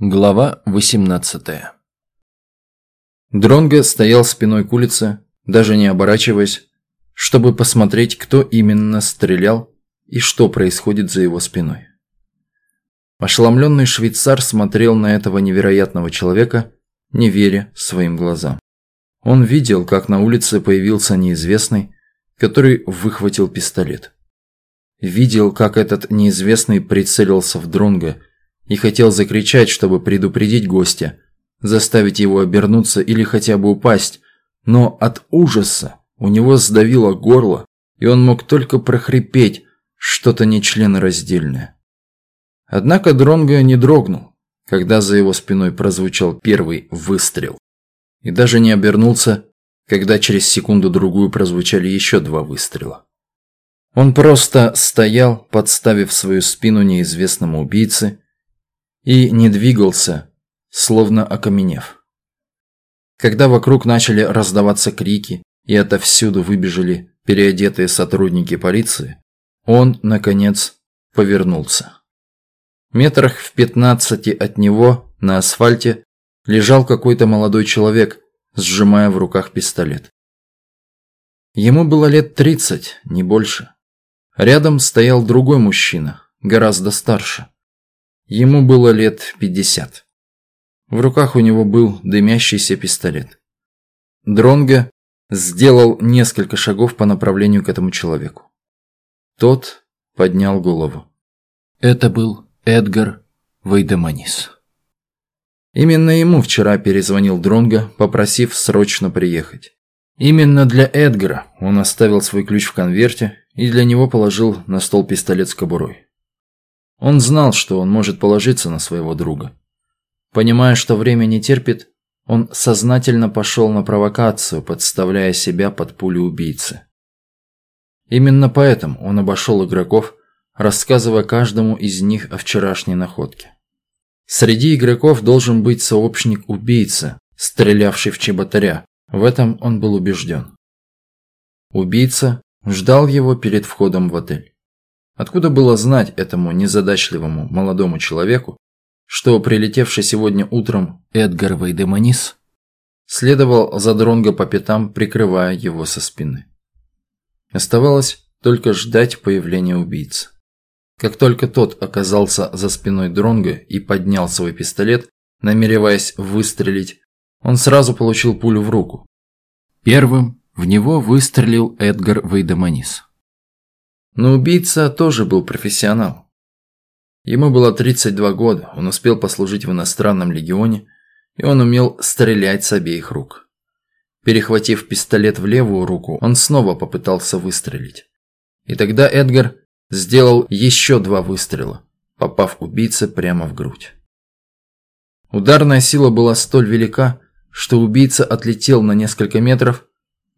Глава 18 Дронго стоял спиной к улице, даже не оборачиваясь, чтобы посмотреть, кто именно стрелял и что происходит за его спиной. Ошеломленный швейцар смотрел на этого невероятного человека, не веря своим глазам. Он видел, как на улице появился неизвестный, который выхватил пистолет. Видел, как этот неизвестный прицелился в Дронго – и хотел закричать, чтобы предупредить гостя, заставить его обернуться или хотя бы упасть, но от ужаса у него сдавило горло, и он мог только прохрипеть что-то нечленораздельное. Однако Дронго не дрогнул, когда за его спиной прозвучал первый выстрел, и даже не обернулся, когда через секунду-другую прозвучали еще два выстрела. Он просто стоял, подставив свою спину неизвестному убийце, и не двигался, словно окаменев. Когда вокруг начали раздаваться крики и отовсюду выбежали переодетые сотрудники полиции, он, наконец, повернулся. Метрах в пятнадцати от него на асфальте лежал какой-то молодой человек, сжимая в руках пистолет. Ему было лет тридцать, не больше. Рядом стоял другой мужчина, гораздо старше. Ему было лет пятьдесят. В руках у него был дымящийся пистолет. Дронго сделал несколько шагов по направлению к этому человеку. Тот поднял голову. Это был Эдгар Вейдеманис. Именно ему вчера перезвонил Дронго, попросив срочно приехать. Именно для Эдгара он оставил свой ключ в конверте и для него положил на стол пистолет с кобурой. Он знал, что он может положиться на своего друга. Понимая, что время не терпит, он сознательно пошел на провокацию, подставляя себя под пулю убийцы. Именно поэтому он обошел игроков, рассказывая каждому из них о вчерашней находке. Среди игроков должен быть сообщник убийцы, стрелявший в чеботаря. В этом он был убежден. Убийца ждал его перед входом в отель. Откуда было знать этому незадачливому молодому человеку, что прилетевший сегодня утром Эдгар Вейдеманис следовал за Дронго по пятам, прикрывая его со спины. Оставалось только ждать появления убийцы. Как только тот оказался за спиной Дронго и поднял свой пистолет, намереваясь выстрелить, он сразу получил пулю в руку. Первым в него выстрелил Эдгар Вейдеманис. Но убийца тоже был профессионал. Ему было 32 года, он успел послужить в иностранном легионе, и он умел стрелять с обеих рук. Перехватив пистолет в левую руку, он снова попытался выстрелить. И тогда Эдгар сделал еще два выстрела, попав убийце прямо в грудь. Ударная сила была столь велика, что убийца отлетел на несколько метров,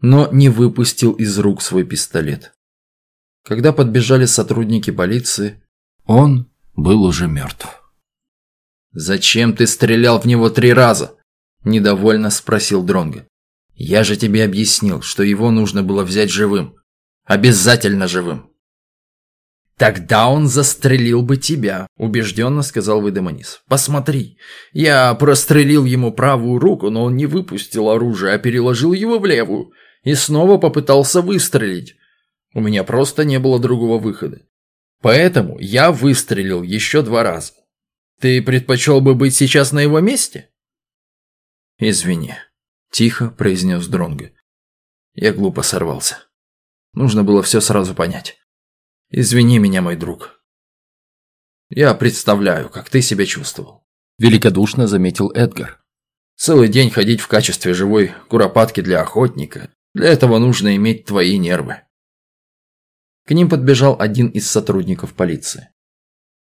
но не выпустил из рук свой пистолет. Когда подбежали сотрудники полиции, он был уже мертв. «Зачем ты стрелял в него три раза?» – недовольно спросил Дронго. «Я же тебе объяснил, что его нужно было взять живым. Обязательно живым!» «Тогда он застрелил бы тебя», – убежденно сказал Выдемонис. «Посмотри, я прострелил ему правую руку, но он не выпустил оружие, а переложил его в левую и снова попытался выстрелить. У меня просто не было другого выхода. Поэтому я выстрелил еще два раза. Ты предпочел бы быть сейчас на его месте? Извини, тихо произнес Дронго. Я глупо сорвался. Нужно было все сразу понять. Извини меня, мой друг. Я представляю, как ты себя чувствовал. Великодушно заметил Эдгар. Целый день ходить в качестве живой куропатки для охотника. Для этого нужно иметь твои нервы. К ним подбежал один из сотрудников полиции.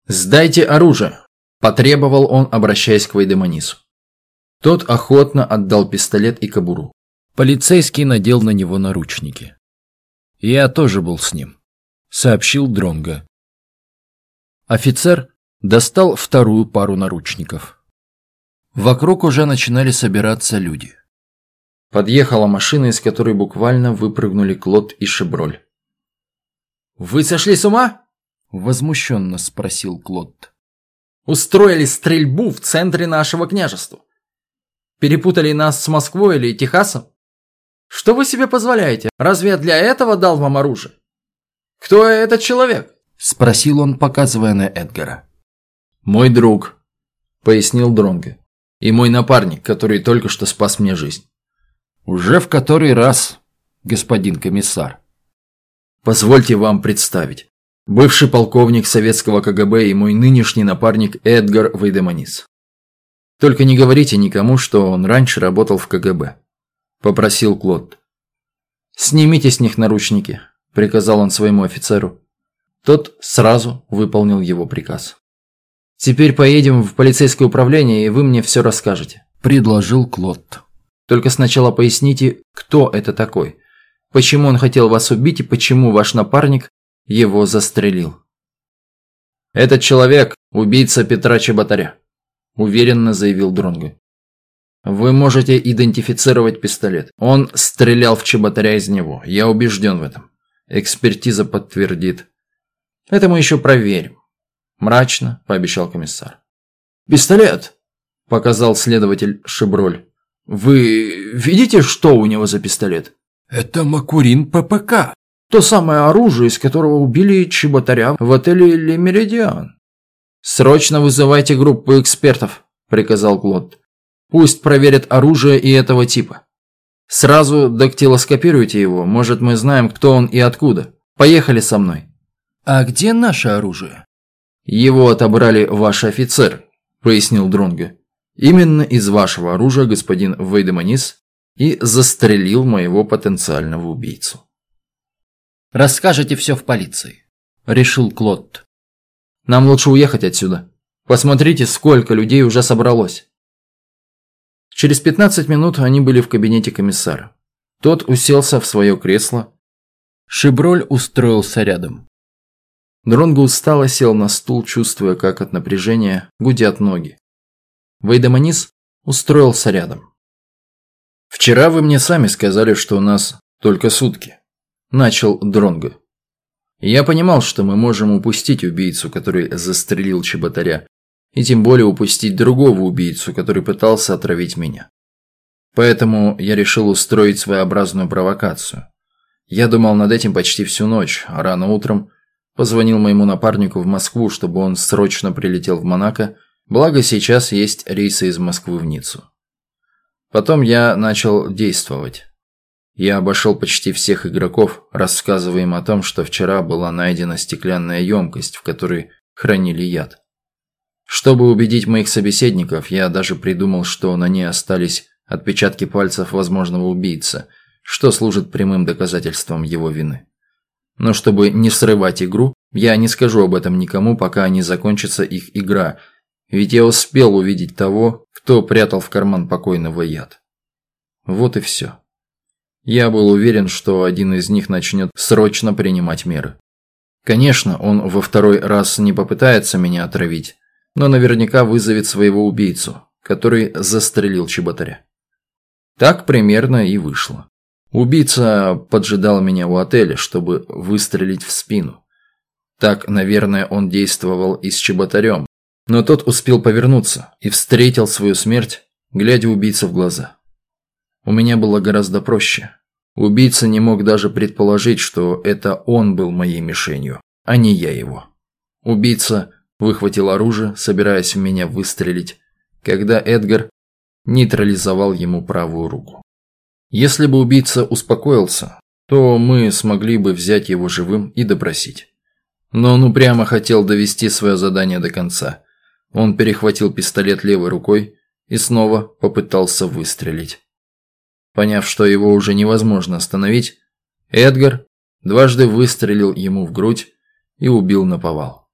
«Сдайте оружие!» – потребовал он, обращаясь к Вейдемонису. Тот охотно отдал пистолет и кобуру. Полицейский надел на него наручники. «Я тоже был с ним», – сообщил Дронго. Офицер достал вторую пару наручников. Вокруг уже начинали собираться люди. Подъехала машина, из которой буквально выпрыгнули Клод и Шеброль. «Вы сошли с ума?» – возмущенно спросил Клод. устроили стрельбу в центре нашего княжества. Перепутали нас с Москвой или Техасом? Что вы себе позволяете? Разве я для этого дал вам оружие? Кто этот человек? Спросил он, показывая на Эдгара. Мой друг, пояснил Дронго. И мой напарник, который только что спас мне жизнь. Уже в который раз, господин комиссар. Позвольте вам представить. Бывший полковник советского КГБ и мой нынешний напарник Эдгар Вейдеманис. Только не говорите никому, что он раньше работал в КГБ. Попросил Клод. «Снимите с них наручники», – приказал он своему офицеру. Тот сразу выполнил его приказ. «Теперь поедем в полицейское управление, и вы мне все расскажете», – предложил Клод. «Только сначала поясните, кто это такой, почему он хотел вас убить и почему ваш напарник его застрелил». «Этот человек – убийца Петра Чеботаря», – уверенно заявил Дронго. «Вы можете идентифицировать пистолет. Он стрелял в Чеботаря из него. Я убежден в этом. Экспертиза подтвердит. Это мы еще проверим. Мрачно пообещал комиссар. «Пистолет!» – показал следователь Шиброль. «Вы видите, что у него за пистолет?» «Это Макурин ППК». «То самое оружие, из которого убили Чеботаря в отеле «Ле Меридиан». «Срочно вызывайте группу экспертов», – приказал Клод. «Пусть проверят оружие и этого типа. Сразу дактилоскопируйте его, может мы знаем, кто он и откуда. Поехали со мной». «А где наше оружие?» «Его отобрали ваш офицер», – пояснил Дронго. «Именно из вашего оружия господин Вейдеманис и застрелил моего потенциального убийцу». «Расскажете все в полиции», – решил Клод. «Нам лучше уехать отсюда. Посмотрите, сколько людей уже собралось». Через 15 минут они были в кабинете комиссара. Тот уселся в свое кресло. Шиброль устроился рядом. Дронго устало сел на стул, чувствуя, как от напряжения гудят ноги. Вейдемонис устроился рядом. «Вчера вы мне сами сказали, что у нас только сутки», – начал Дронго. «Я понимал, что мы можем упустить убийцу, который застрелил Чеботаря, и тем более упустить другого убийцу, который пытался отравить меня. Поэтому я решил устроить своеобразную провокацию. Я думал над этим почти всю ночь, а рано утром Позвонил моему напарнику в Москву, чтобы он срочно прилетел в Монако, благо сейчас есть рейсы из Москвы в Ниццу. Потом я начал действовать. Я обошел почти всех игроков, рассказывая им о том, что вчера была найдена стеклянная емкость, в которой хранили яд. Чтобы убедить моих собеседников, я даже придумал, что на ней остались отпечатки пальцев возможного убийцы, что служит прямым доказательством его вины. Но чтобы не срывать игру, я не скажу об этом никому, пока не закончится их игра, ведь я успел увидеть того, кто прятал в карман покойного яд. Вот и все. Я был уверен, что один из них начнет срочно принимать меры. Конечно, он во второй раз не попытается меня отравить, но наверняка вызовет своего убийцу, который застрелил Чеботаря. Так примерно и вышло. Убийца поджидал меня у отеля, чтобы выстрелить в спину. Так, наверное, он действовал и с Чеботарем. Но тот успел повернуться и встретил свою смерть, глядя убийце в глаза. У меня было гораздо проще. Убийца не мог даже предположить, что это он был моей мишенью, а не я его. Убийца выхватил оружие, собираясь в меня выстрелить, когда Эдгар нейтрализовал ему правую руку. Если бы убийца успокоился, то мы смогли бы взять его живым и допросить. Но он упрямо хотел довести свое задание до конца. Он перехватил пистолет левой рукой и снова попытался выстрелить. Поняв, что его уже невозможно остановить, Эдгар дважды выстрелил ему в грудь и убил наповал.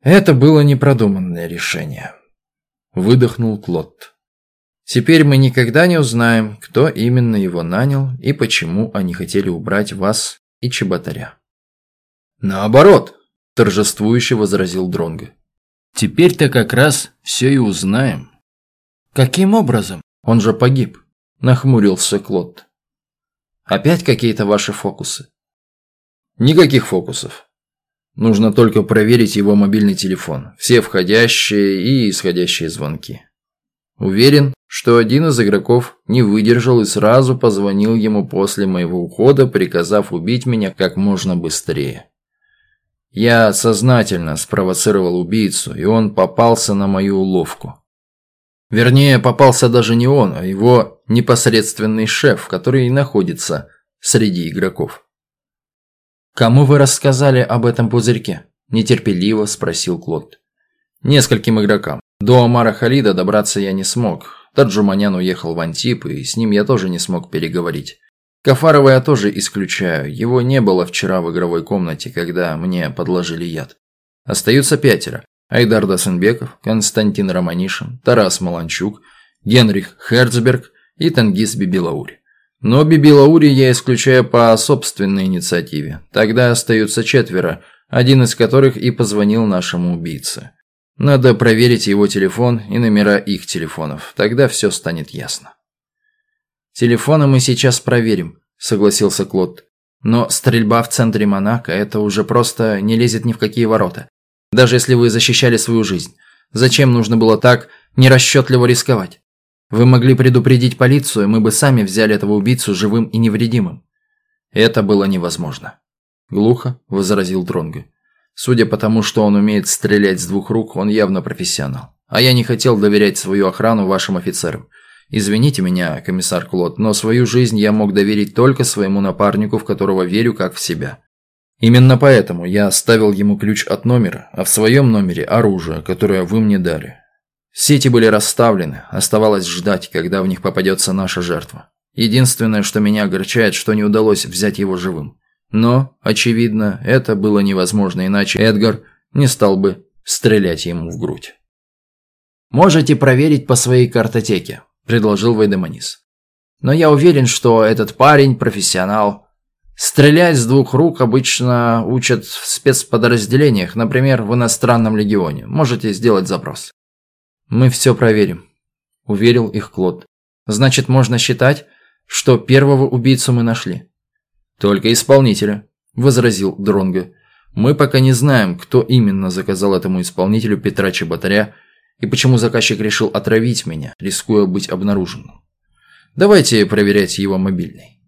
Это было непродуманное решение. Выдохнул Клод. Теперь мы никогда не узнаем, кто именно его нанял и почему они хотели убрать вас и Чеботаря. Наоборот, торжествующе возразил Дронго. Теперь-то как раз все и узнаем. Каким образом? Он же погиб, нахмурился Клод. Опять какие-то ваши фокусы? Никаких фокусов. Нужно только проверить его мобильный телефон, все входящие и исходящие звонки. Уверен, что один из игроков не выдержал и сразу позвонил ему после моего ухода, приказав убить меня как можно быстрее. Я сознательно спровоцировал убийцу, и он попался на мою уловку. Вернее, попался даже не он, а его непосредственный шеф, который находится среди игроков. «Кому вы рассказали об этом пузырьке?» – нетерпеливо спросил Клод. «Нескольким игрокам. До Амара Халида добраться я не смог. Таджуманян уехал в Антип, и с ним я тоже не смог переговорить. Кафарова я тоже исключаю. Его не было вчера в игровой комнате, когда мне подложили яд. Остаются пятеро. Айдар Дасенбеков, Константин Романишин, Тарас Маланчук, Генрих Херцберг и Тангис Бибилаури. Но Бибилаури я исключаю по собственной инициативе. Тогда остаются четверо, один из которых и позвонил нашему убийце. Надо проверить его телефон и номера их телефонов, тогда все станет ясно. «Телефоны мы сейчас проверим», – согласился Клод. «Но стрельба в центре Монако – это уже просто не лезет ни в какие ворота. Даже если вы защищали свою жизнь. Зачем нужно было так нерасчетливо рисковать? Вы могли предупредить полицию, мы бы сами взяли этого убийцу живым и невредимым. Это было невозможно. Глухо возразил Дронго. Судя по тому, что он умеет стрелять с двух рук, он явно профессионал. А я не хотел доверять свою охрану вашим офицерам. Извините меня, комиссар Клод, но свою жизнь я мог доверить только своему напарнику, в которого верю как в себя. Именно поэтому я оставил ему ключ от номера, а в своем номере оружие, которое вы мне дали. Сети были расставлены, оставалось ждать, когда в них попадется наша жертва. Единственное, что меня огорчает, что не удалось взять его живым. Но, очевидно, это было невозможно, иначе Эдгар не стал бы стрелять ему в грудь. «Можете проверить по своей картотеке», – предложил Вейдемонис. «Но я уверен, что этот парень – профессионал. Стрелять с двух рук обычно учат в спецподразделениях, например, в иностранном легионе. Можете сделать запрос. Мы все проверим, уверил их Клод. Значит, можно считать, что первого убийцу мы нашли. Только исполнителя, возразил Дронго. Мы пока не знаем, кто именно заказал этому исполнителю Петра Чеботаря и почему заказчик решил отравить меня, рискуя быть обнаруженным. Давайте проверять его мобильный.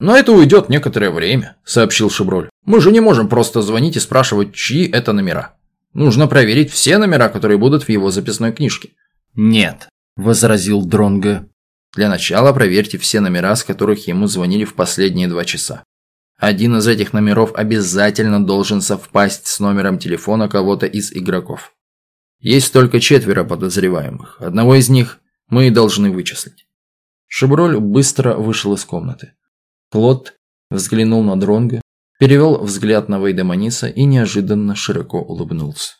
«Но это уйдет некоторое время», – сообщил Шиброль. «Мы же не можем просто звонить и спрашивать, чьи это номера. Нужно проверить все номера, которые будут в его записной книжке». «Нет», – возразил Дронго. «Для начала проверьте все номера, с которых ему звонили в последние два часа. Один из этих номеров обязательно должен совпасть с номером телефона кого-то из игроков. Есть только четверо подозреваемых. Одного из них мы и должны вычислить». Шиброль быстро вышел из комнаты. Клод взглянул на Дронга, перевел взгляд на Вейдемониса и неожиданно широко улыбнулся.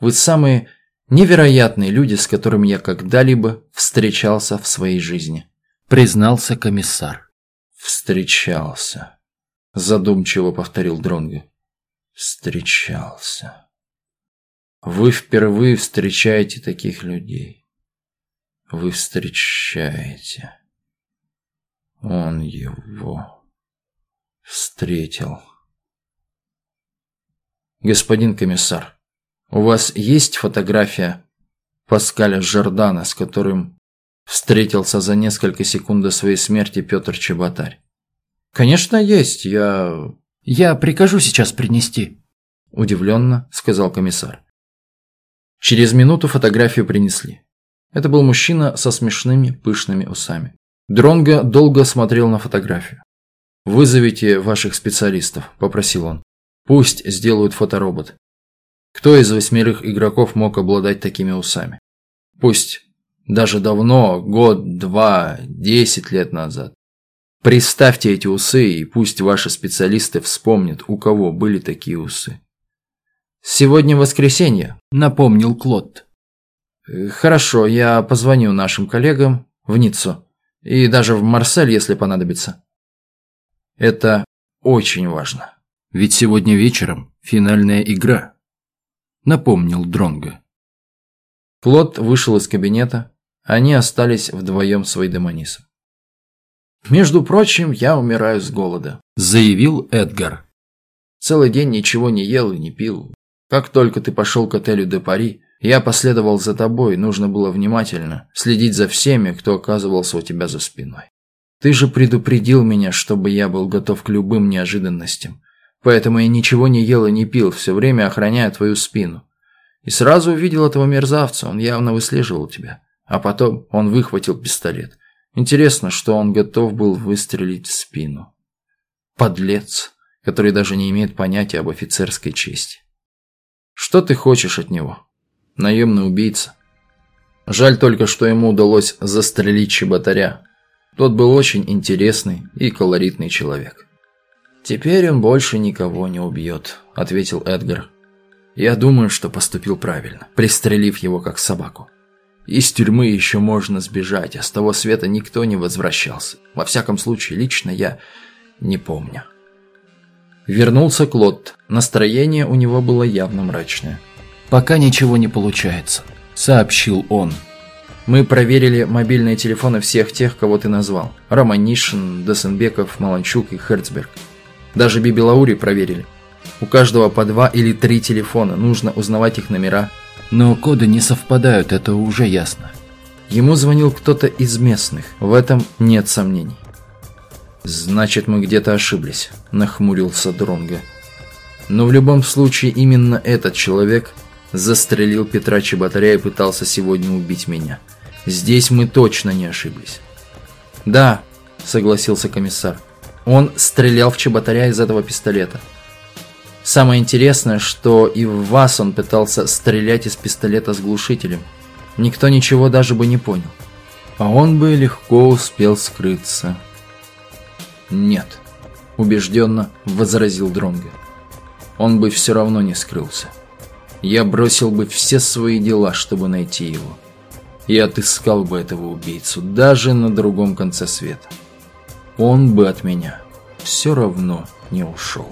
«Вы самые невероятные люди, с которыми я когда-либо встречался в своей жизни», признался комиссар. «Встречался», задумчиво повторил Дронго. «Встречался. Вы впервые встречаете таких людей. Вы встречаете». Он его встретил. Господин комиссар, у вас есть фотография Паскаля Жордана, с которым встретился за несколько секунд до своей смерти Петр Чеботарь? Конечно, есть. Я... Я прикажу сейчас принести. Удивленно сказал комиссар. Через минуту фотографию принесли. Это был мужчина со смешными пышными усами. Дронго долго смотрел на фотографию. «Вызовите ваших специалистов», – попросил он. «Пусть сделают фоторобот. Кто из восьмерых игроков мог обладать такими усами? Пусть даже давно, год, два, десять лет назад. Представьте эти усы, и пусть ваши специалисты вспомнят, у кого были такие усы. «Сегодня воскресенье», – напомнил Клод. «Хорошо, я позвоню нашим коллегам в Ниццу. И даже в Марсель, если понадобится. Это очень важно. Ведь сегодня вечером финальная игра. Напомнил Дронго. Клод вышел из кабинета. Они остались вдвоем с Вейдемонисом. «Между прочим, я умираю с голода», – заявил Эдгар. Целый день ничего не ел и не пил. Как только ты пошел к отелю де Пари, я последовал за тобой, нужно было внимательно следить за всеми, кто оказывался у тебя за спиной. Ты же предупредил меня, чтобы я был готов к любым неожиданностям. Поэтому я ничего не ел и не пил, все время охраняя твою спину. И сразу увидел этого мерзавца, он явно выслеживал тебя. А потом он выхватил пистолет. Интересно, что он готов был выстрелить в спину. Подлец, который даже не имеет понятия об офицерской чести. Что ты хочешь от него? Наемный убийца. Жаль только, что ему удалось застрелить чеботаря. Тот был очень интересный и колоритный человек. «Теперь он больше никого не убьет», – ответил Эдгар. «Я думаю, что поступил правильно, пристрелив его как собаку. Из тюрьмы еще можно сбежать, а с того света никто не возвращался. Во всяком случае, лично я не помню». Вернулся Клод. Настроение у него было явно мрачное. «Пока ничего не получается», – сообщил он. Мы проверили мобильные телефоны всех тех, кого ты назвал. Романишин, Досенбеков, Маланчук и Херцберг. Даже Биби Лаури проверили. У каждого по два или три телефона, нужно узнавать их номера. Но коды не совпадают, это уже ясно. Ему звонил кто-то из местных, в этом нет сомнений. «Значит, мы где-то ошиблись», – нахмурился Дронго. «Но в любом случае именно этот человек застрелил Петра Чеботаря и пытался сегодня убить меня». Здесь мы точно не ошиблись. Да, согласился комиссар. Он стрелял в чеботаря из этого пистолета. Самое интересное, что и в вас он пытался стрелять из пистолета с глушителем. Никто ничего даже бы не понял. А он бы легко успел скрыться. Нет, убежденно возразил Дронго. Он бы все равно не скрылся. Я бросил бы все свои дела, чтобы найти его и отыскал бы этого убийцу даже на другом конце света. Он бы от меня все равно не ушел.